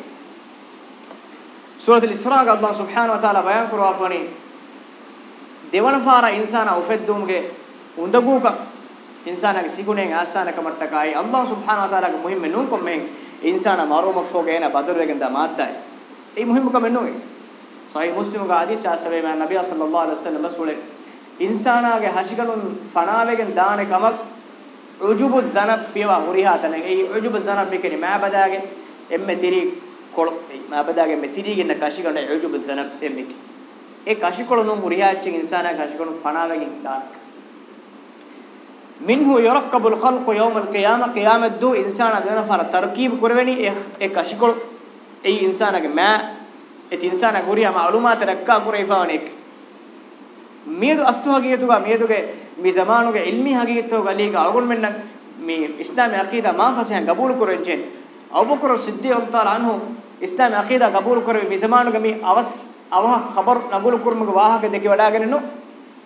සූරතුල් ඉස්රා ග අල්ලාහ් සුබ්හානහු වතාලා බයන් කරවාපණි දෙවන පාර ඉන්සාන උෆද්දුම්ගේ උඳගුක ඉන්සානගේ සිගුණෙන් ආසානක මට්ටකයි. අල්ලාහ් සුබ්හානහු වතාලාගේ මුහිම්ම නුන් කොම්මෙන් ඉන්සාන මරුම ෆෝගේන බදරුවෙන් දා මාත්තයි ඒ මුහිම්ම කම නුයි සහි මුස්ලිම් ග හදීස් ශාස්ත්‍රයේ මා නබිය සල්ලල්ලාහු අලයිහි වසල්ලම් මසුලේ ඉන්සානාගේ හෂිකලුන් ෆනාවෙන් දාන කමක් උජුබු ධනබ් ෆිවා හුරිහා තන ඒ උජුබු ධනබ් මෙකේ මෑබදාගේ එම්මෙ තිරි කොළ මෑබදාගේ මෙතිරිගෙන කෂිකන උජුබු ධනබ් එම්මෙකේ ඒ කෂිකොළු මුරියාච්චි ඉන්සානා කෂිකොළු ෆනාවෙකින් දානක මින්හු යරකබුල් ඛල්කු යෞමල් ඛියාමා ඛියාමත් දු ඉන්සානා දෙන ෆර තර්කීබ් කරවෙනි. ඒ කෂිකොළු ඒ ඉන්සානාගේ මෑ ඒ ඉන්සානා ගුරියා මාලුමාත රක්කා කුරේෆාවනෙක් මියදු අස්තු හගියතුගා මියදුගේ මේ ජමානුගේ ඉල්මි හගියතෝ ගලීග අවගොන් මෙන්න මේ ඉස්ලාමී අකීදා මාෆසයන් ගබූල් කරෙන්ජෙන් අබුබකර් සිද්දීක් තාල අන්හු ඉස්ලාමී අකීදා ගබූල් කරේ මේ ජමානුගේ මේ අවස් අවහ ખબર නගුල් කුර්මක වාහක දෙක වඩාගෙන නු.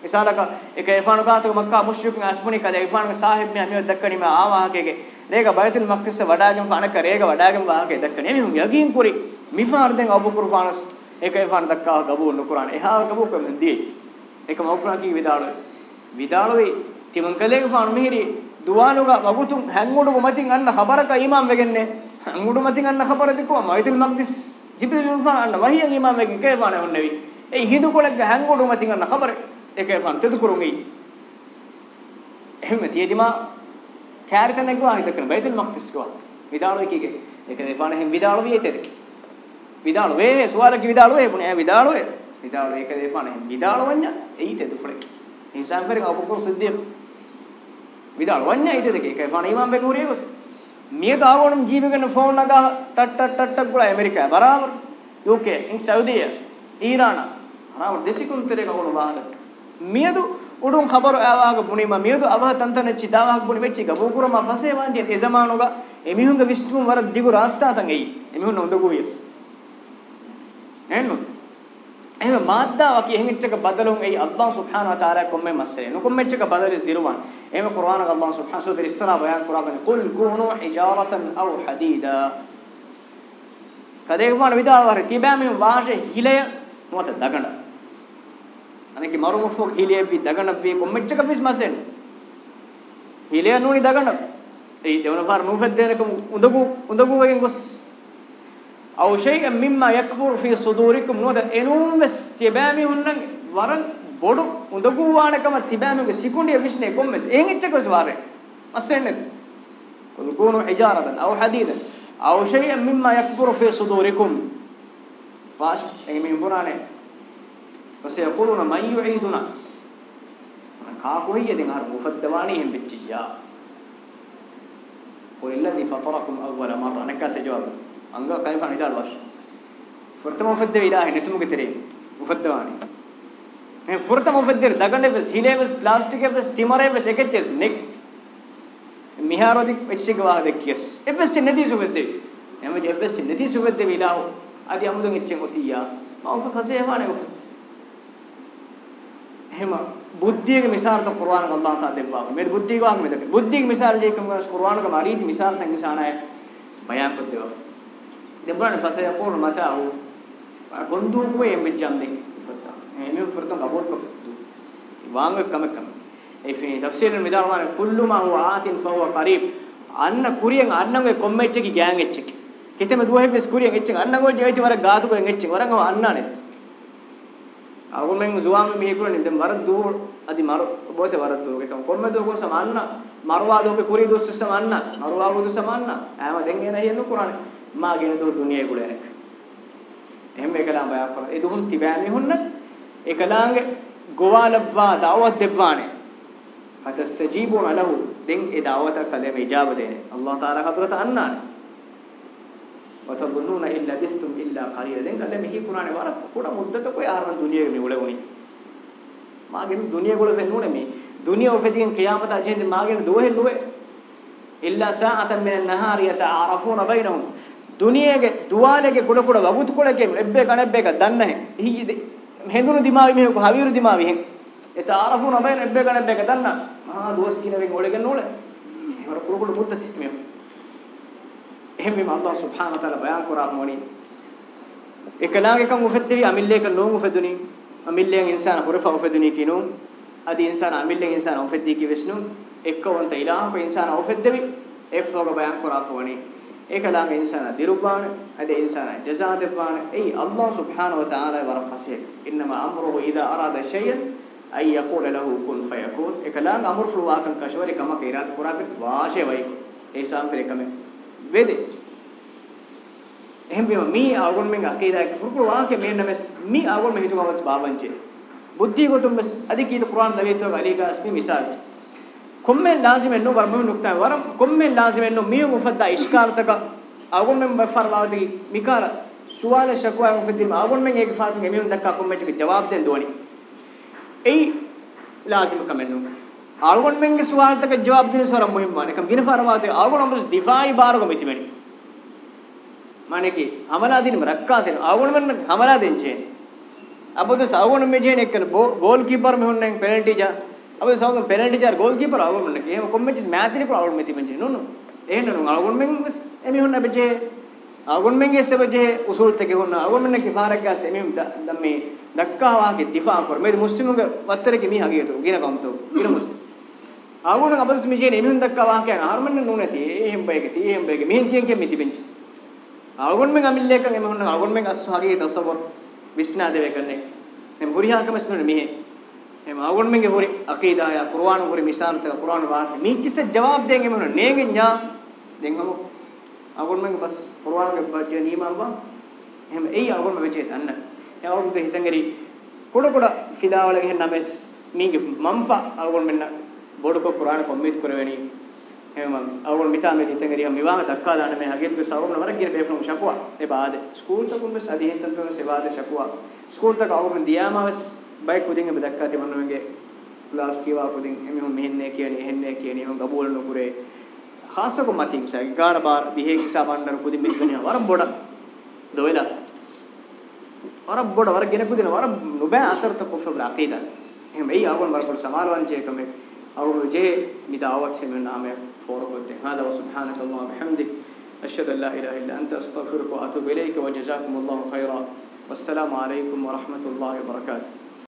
මිසාලක එක ඉෆානු කාතක මක්කා මුෂ්රිකුන් අස්මුනි කද ඉෆානු සාහිබ් මෙ අමිය දක්කනි මේ ආ වාහකේගේ. රේග බයතුල් මක්තිස්ස වඩාගෙන ෆානක රේග වඩාගෙන වාහකේ දක්කනි. මේ හුන් යගින් කුරි. මිෆාර්දෙන් අබුබකර් ෆානස් එක ඉෆානු දක්කා ගබූල් නුකුරාන. එහා ගබූ කමෙන් දී එක මව්පුණකී විදාලොයි විදාලොයි තිමන් කලේක පාන මිහිරි දුවානුග වගුතුන් හැංගුඩු මතින් අන්න ખબරක ඊමාම් වෙගන්නේ. හැංගුඩු මතින් අන්න ખબර දෙකෝ මයිතුල් මක්දිස් ජිබ්‍රිල් උල්ෆාන අන්න වහියන් ඊමාම් වෙගින් කේපාන ඔන්නෙවි. ඒ හිදු කොලග හැංගුඩු මතින් අන්න ખબર ඒකේ පාන තෙදු කුරුමි එහෙම තියදිමා කෑරතනෙක්වා හිතකන බයිතුල් මක්දිස් කෝ විදාලොයි කීගේ ඒක දෙපාන හැම් විදාලො වියතෙද විදාලො වේ සුවාලක විදාලො වේ පුනේ විදාලො වේ. නිදාල ඒක දේපානේ නිදාල වඤ්ඤා එයිද දුෆලේ ඉන්සාන් පරිග අබුකුර සිද්දීක් විදාල වඤ්ඤා එයිද දෙක. ඒක පාන ඉමාම් බෙක මුරියගොත් මිය දාරෝණම් ජීවගෙන ෆෝන් නගා ටට් ටට් ටට් ගුලා ඇමරිකා බරාබර. यूके इन सऊदीया ईरान हराव देशिकुन तेरे का गोल वाहन मियदु उडुन खबर आवाग बुनीमा मियदु अवह तंतन चिदावाग बुनी मेची गबु कुरमा फसे वांडियन ए जमानोगा एमिहुंग विष्णु वर दिगु रास्ता तंगई एमिहुन नंदगु यस एनु එහෙම මාද්දා වකි එහෙන් එච්චක බදලුන් එයි අල්ලාහ් සුබ්හානහු වතාලා කොම්මෙ මස්සරේ. නුකොම්මෙ එච්චක බදලිස් දිරුවන්. එහෙම කුර්ආන අල්ලාහ් සුබ්හානහු වතාලා ඉස්සලා බයන් කුරාන කුල් කූනු හිජාරතන් අව් හදීදා කදේ වුණ විදාල වර තිබෑමෙ වාෂේ හිලය මොත දගණ අනකි මරුමුෆෝ හිලය වි දගණ වි කොම්මෙ එච්චක පිස් මස්සෙන්. හිලය නුනි දගණ ඒ දෙවන පාර නුෆෙත් දෙනක උඳගු උඳගු වගෙන් ගොස් aw shay'an mimma yakbur fi sudurikum noda enum ves tibami hunnan waran bodu undagu wanakam tibamuge sikundi visne kommes en ichchakos ware asenne kulkunu hijaratan aw hadidan aw shay'an mimma yakbur fi sudurikum wash ege min bunane wasayaquluna man yu'iduna ka kohiye den har mufaddawani hem bitchiya qul alladhi fatarakum awwala marra nakasa jawab anga kayfa nidal wash furta mufadde ilahi netumuge tere mufaddawani me furta mufaddir dagande bes hile bes plastic bes timare bes eketches nek miharodi echchige wa dekkes ebest nedi subedde emme ebest nedi subedde ilahu adi amudun echchen otiya ma ufa khase hwane ufa එහෙම බුද්ධියක මිසාර තෝ කුර්ආන අල්ලාහ් තාලා දෙවවා. මේ බුද්ධියක වාග් මෙදක බුද්ධියක මිසාර ජේකම කුර්ආන ක මාරීති මිසාර තන් ඉසානාය බයන් කර දෙවා දෙබරණ ෆසය යකෝන මතාහු ගොන්දු කුවේ මෙජ්ජම්දේ ෆත්තා එමෙ ෆර්තන් ගබෝත් කෆතු වාංග කම කම ඒ ෆේ තෆ්සීර් මිදාරමාන කුල්ලු මා හුව ආතින් ෆහුව කරීබ් අන්න කුරියන් අන්නගේ කොම්මෙච්චකි ගෑන් එච්චකි කෙතෙම දුවෙ බස් කුරියන් එච්චක අන්නගෝ ජීවිත වර ගාතු කොෙන් එච්චක වරංග අන්නානෙත් අගොමෙන් ජුවාම මිහිකුරනේ දැන් වර දූ අදි මර බොත වර දූ එකම කොම්මෙ දෝ කො සමන්න මරවා දෝක කුරි දොස් සමන්න මරවා බොදු සමන්න ආම දෙන් එන හියනු කුරානේ මාගෙන දෝ දුනියේ කුලෙනක එහෙම එකලා බය කර ඒ දුහුන් තිබෑමි හොන්න එකලාංගේ ගෝවාලබ්වා දාවත් දෙවවානේ فتستجيبون له දෙන් ඒ දාවත කලෙම ඉජාබ දෙන්නේ අල්ලාහ් තාලා කතරත අන්නානේ وتظنون إلا بثتم إلا قليلا دين قال مهي قرآن وارد كودا مدة كوي آرمان دنيا مي ولا وني ما جن دنيا قول فنون مي دنيا وفدين قيامة أجند ما جن دوه لوه إلا ساعة من النهار يتعارفون بينهم ದುನಿಯೆಗೆ ದುವಾಲೆಗೆ ಕುಡ ಕುಡ ವಗುತ್ ಕುಡಕೆ ಎಬ್ಬೆ ಕಣೆಬ್ಬೆಗ ದನ್ನ ಹೆ ಹಿ ಹೆಂದುನು ದಿಮಾವಿ ಮೆ ಹವಿರು ದಿಮಾವಿ ಹೆ ಎತ ಆರಫು ನಬೈನ ಎಬ್ಬೆ ಕಣೆಬ್ಬೆಗ ದನ್ನ ಮಾ ದೋಸ್ ಕಿನವೆ ಒಳಗೆ ನೋಳೆ ಹೊರ ಕುಡ ಕುಡ ಮುದ್ದತಿ ಮೆ එහෙම මේ අල්ලාහ් සුබ්හානහු වතාලා බයන් කරා මොනි එකලාගේ කම් උෆෙද්දවි අමිල්ලේක නෝන් උෆෙදුනි අමිල්ලෙන් ඉන්සාන හොරෆ උෆෙදුනි කිනු අදි ඉන්සාන අමිල්ලෙන් ඉන්සාන උෆෙද්දි කිවිස්නු එක්කවන්ත ඉලාහ ඉන්සාන උෆෙද්දවි එෆ්ලෝග බයන් කරා ෆෝනි ekalaam insana dirubana ade insana jazaa debana ei allah subhanahu wa ta'ala war fasih inma amruhu idha arada shay'an ay yaqul lahu kun fayakun ekalaam amur fluwa kan kashwari kama kairat qur'an waashe vai ei sam pere kame vede එහෙම බිම මී ආගොන් මෙන් අකීදා කුරුකුරු වාක්‍ය මෙන්න mess මී ආගොන් මෙ හිතුවවත් බාවංචේ. බුද්ධි ගොතුම් mess අදි කීත කුර්ආන් දවේතෝ අලීගාස් මි මිසාල්. komme lazim enno war mum nukta war komme lazim enno mi mufadda ishkar taka agon men farwadi mikara suwala shakwa mufaddim agon men ek fatun emi undak ka komme chik jawab den doni ei lazim kamennu agon men ge suwala taka jawab den sora muhim mane kam gin farwadi agon ambus difai baro gomiti meni mane ki amala din rakka den agon men amala den che abodu agon men je ne kal goal keeper me hunne penalty ja ಅವ ಸಾವು penalty jar ಗೋಲ್ keeper ಅವ ಮಂಡ ಕೇ ಕೊಮ್ಮೆಚಿಸ್ match ನಿ ಪುರ ಅವಳು ಮೆತಿ ಮಂಜಿ ನೋನು ಏನ್ ನೋನು ಅಳಗೊಂಡ ಮೆಂ ಎಮಿ ಹೊನ್ನ ಬೆಜೆ ಅಳಗೊಂಡ ಮೆಂ ಎಸೆ ಬೆಜೆ ಉಸೂಲ್ ತೆಗೆ ಹೊನ್ನ ಅಳಗೊಂಡ ಮೆಂ ಕಿ ಫಾರಕ ಆಸೆ ಎಮಿ ದಮ್ಮಿ ದಕ್ಕಾ ವಾಗೆ ದಿಫಾ ಕೊರ್ ಮೇ ಮುಸ್ಲಿಮ್ ಗೆ ವತ್ತರಗೆ ಮಿ ಹಾಗೆ ತು ಗಿನ ಕಂತು ಗಿನ ಮುಸ್ಲಿಮ್ ಅಳಗೊಂಡ ಅಬಲ್ಸ್ ಮಿ ಜೇನೆ ಎಮಿ ದಕ್ಕಾ ವಾಗೆ ಹರ್ಮನ್ನ ನೋನತಿ ಏಂ ಬೈಗೆ ತಿ ಏಂ ಬೈಗೆ ಮಿ ಹಿಂಗೆ ಕೆ ಮಿತಿ ಬೆಂಜಿ ಅಳಗೊಂಡ ಮೆಂ ಅಮಿಲ್ಲೇಕ ಎಮಿ ಹೊನ್ನ ಅಳಗೊಂಡ ಮೆಂ ಅಸ್ ಹಾಗೆ ತಸವರ್ ವಿಸ್ನಾ ದೇವೆ ಕನ್ನೆ ನೆಂ ಹುರಿಯಾಕ ಮಸ್ನೋನೆ ಮಿ ಹೇ men aswagi tasawwur visna deve kanne em huriha kam isnu mihe em algon men ge huri aqida ya qur'an huri misal ta qur'an waat mi kisse jawab denge em hunna nege nya den hamu algon men bas qur'an ge bajje nima ba em ei algon men veche tanna e algon ge hitangeri koda koda fidawala ge names minge mamfa algon men bodu ko qur'an kommit kurveni එහෙම අවුල් මිතා මේ හිතෙන් ගියම විවාහ දක්කා දාන්න මේ හගියත් කු සවුන වර ගිර බේෆ්ලම් ශකුවා. ඒ බාද school තකුන් bus අධි හිතන් තන සේවාද ශකුවා. ස්කූල් තක අවුල් දියාමවස් බයික් උදින් එබ දැක්කා තිබුණ මගේ ක්ලාස් කීවා උදින් එමෙහු මෙහෙන්නේ කියන්නේ එහෙන්නේ කියන්නේ එමු ගබෝල නුකුරේ. ખાસકો මතින් සගේ ගාන බාර දිහේ කිසා බණ්ඩර උදින් මෙන්න වර බොඩ දොයලා. වර බොඩ වර ගෙන උදින වර නොබෑ අසරත කොෆල් අකීද එහෙම එයි ආගොන් වර කොල් සමාලවන් චේ කමේ අවුරු ජේ මිදාවක් සෙමෙන් නාමය ෆෝර කොටේ හාදා සුබ්හානක අල්ලාහ් බිහම්දික أشهد أن لا إله إلا أنت أستغفرك وأتوب إليك وجزاكم الله خيرا والسلام عليكم ورحمة الله وبركاته